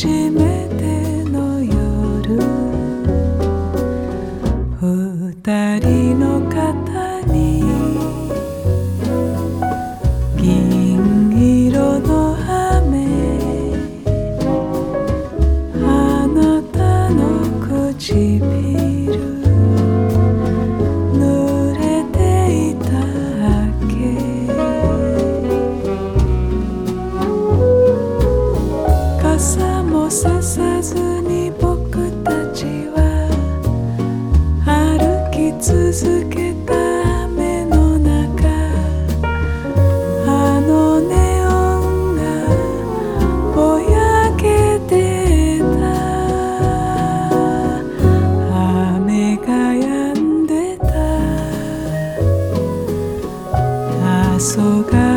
Jimmy. れの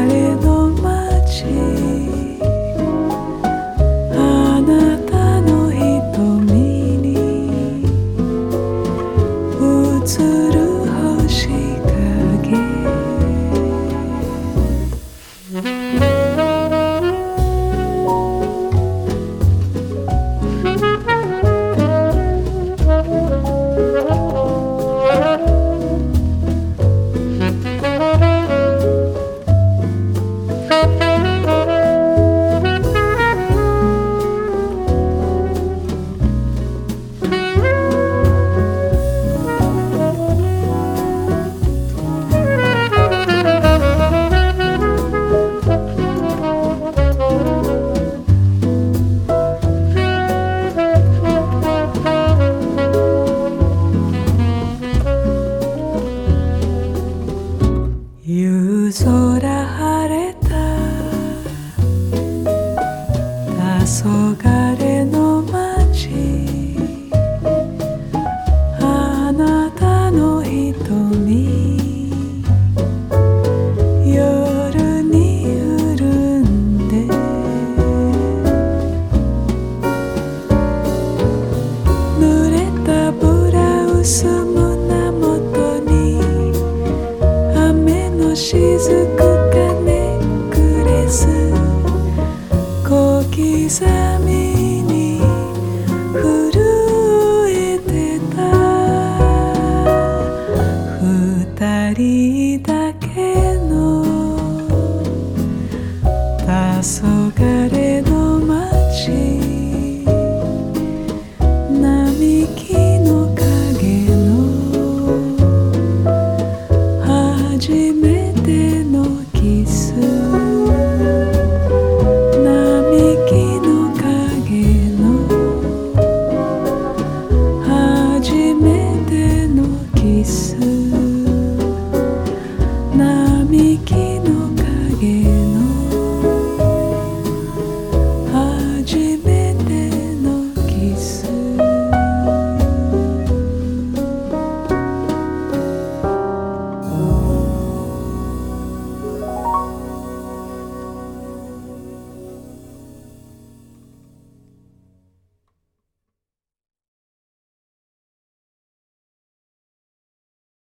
黄昏の街。あなたの瞳。夜に潤んで。濡れたブラウス胸元に。雨のし刻みに震えてた。二人だけの。黄昏